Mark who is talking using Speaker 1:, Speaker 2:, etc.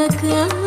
Speaker 1: ah ca